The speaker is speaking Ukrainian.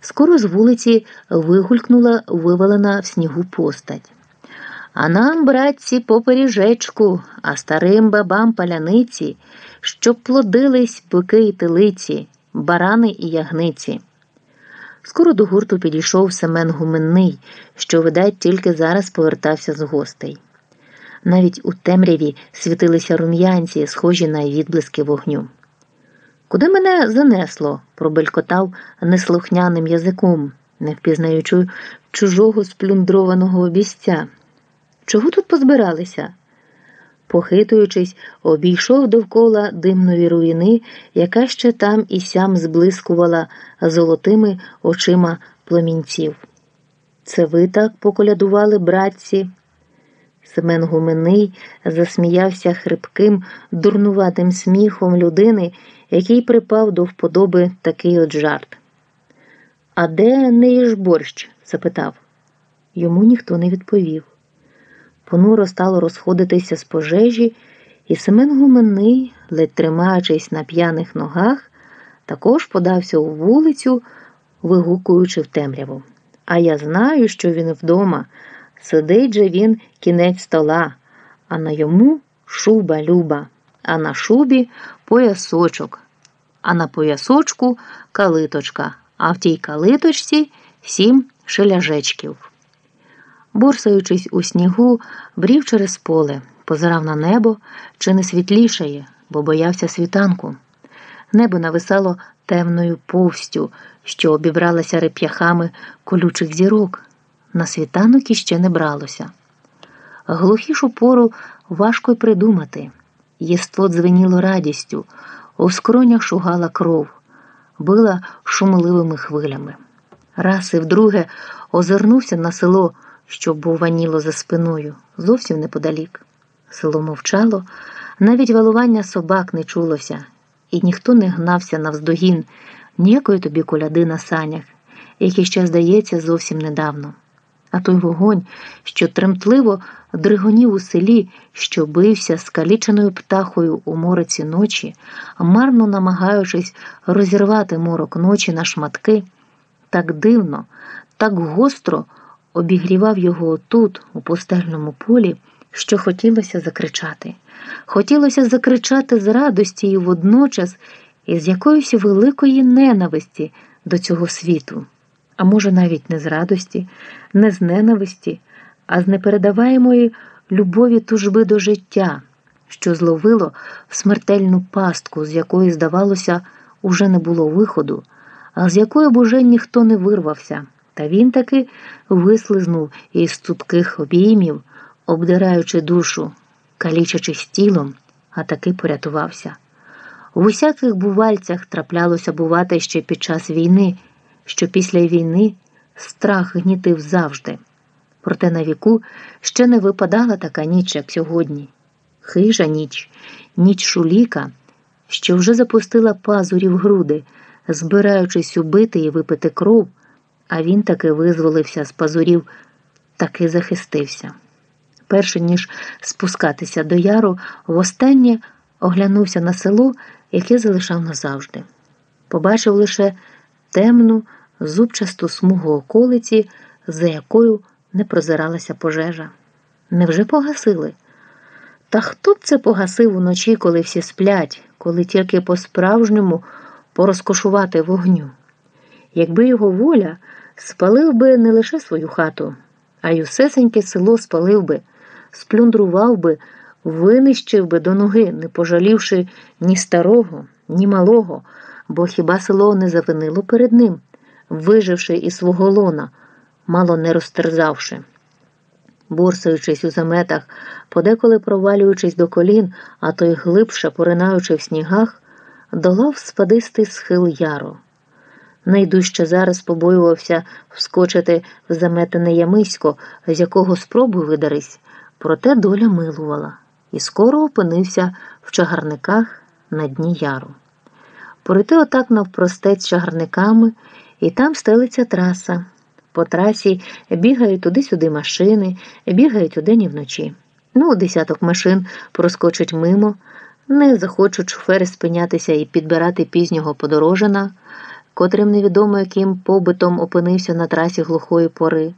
Скоро з вулиці вигулькнула вивалена в снігу постать. А нам, братці, по пиріжечку, а старим бабам паляниці, щоб плодились бики й телиці, барани і ягниці. Скоро до гурту підійшов Семен Гуменний, що, видать, тільки зараз повертався з гостей. Навіть у темряві світилися рум'янці, схожі на відблиски вогню. Куди мене занесло? пробелькотав неслухняним язиком, не впізнаючи чужого сплюндрованого обіця. Чого тут позбиралися? Похитуючись, обійшов довкола димної руїни, яка ще там і сям зблискувала золотими очима пломінців. Це ви так поколядували, братці? Семен Гуменний засміявся хрипким, дурнуватим сміхом людини, який припав до вподоби такий от жарт. А де не їж борщ? запитав. Йому ніхто не відповів. Понуро стало розходитися з пожежі, і Семен Гуменний, ледь тримаючись на п'яних ногах, також подався у вулицю, вигукуючи в темряву. А я знаю, що він вдома. Сидить же він кінець стола, а на йому шуба люба, а на шубі поясочок, а на поясочку калиточка, а в тій калиточці сім шеляжечків. Борсаючись у снігу, брів через поле, позирав на небо, чи не світлішає, бо боявся світанку. Небо нависало темною повстю, що обібралася реп'яхами колючих зірок. На світанок іще не бралося. Глухішу пору важко й придумати. Єство дзвеніло радістю, у скронях шугала кров, била шумливими хвилями. Раз і вдруге озирнувся на село, що буваніло за спиною, зовсім неподалік. Село мовчало, навіть валування собак не чулося, і ніхто не гнався навздогін ніякої тобі коляди на санях, які ще, здається, зовсім недавно. А той вогонь, що тремтливо дригонів у селі, що бився скаліченою птахою у мороці ночі, марно намагаючись розірвати морок ночі на шматки, так дивно, так гостро обігрівав його тут, у пустельному полі, що хотілося закричати. Хотілося закричати з радості і водночас із якоїсь великої ненависті до цього світу а може, навіть не з радості, не з ненависті, а з непередаваємої любові тужби до життя, що зловило в смертельну пастку, з якої, здавалося, уже не було виходу, а з якої б уже ніхто не вирвався, та він таки вислизнув із цупких обіймів, обдираючи душу, калічачись тілом, а таки порятувався. У усяких бувальцях траплялося бувати ще під час війни що після війни страх гнітив завжди. Проте на віку ще не випадала така ніч, як сьогодні. Хижа ніч, ніч шуліка, що вже запустила пазурі в груди, збираючись убити і випити кров, а він таки визволився з пазурів, таки захистився. Перше ніж спускатися до яру, востаннє оглянувся на село, яке залишав назавжди. Побачив лише темну, зубчасту смугу околиці, за якою не прозиралася пожежа. Невже погасили? Та хто б це погасив уночі, коли всі сплять, коли тільки по-справжньому порозкошувати вогню? Якби його воля спалив би не лише свою хату, а й усесеньке село спалив би, сплюндрував би, винищив би до ноги, не пожалівши ні старого, ні малого, бо хіба село не завинило перед ним? Виживши із свого лона, мало не розтерзавши. Борсаючись у заметах, подеколи провалюючись до колін, а то й глибше поринаючи в снігах, долав спадистий схил яру. Найдужче зараз побоювався вскочити в заметене ямисько, з якого спробу видарись, проте доля милувала, і скоро опинився в чагарниках на дні яру. Порити отак навпростець чагарниками і там стелиться траса. По трасі бігають туди-сюди машини, бігають удень і вночі. Ну, десяток машин проскочить мимо, не захочуть шофери спинятися і підбирати пізнього подорожина, котрим невідомо яким побитом опинився на трасі глухої пори.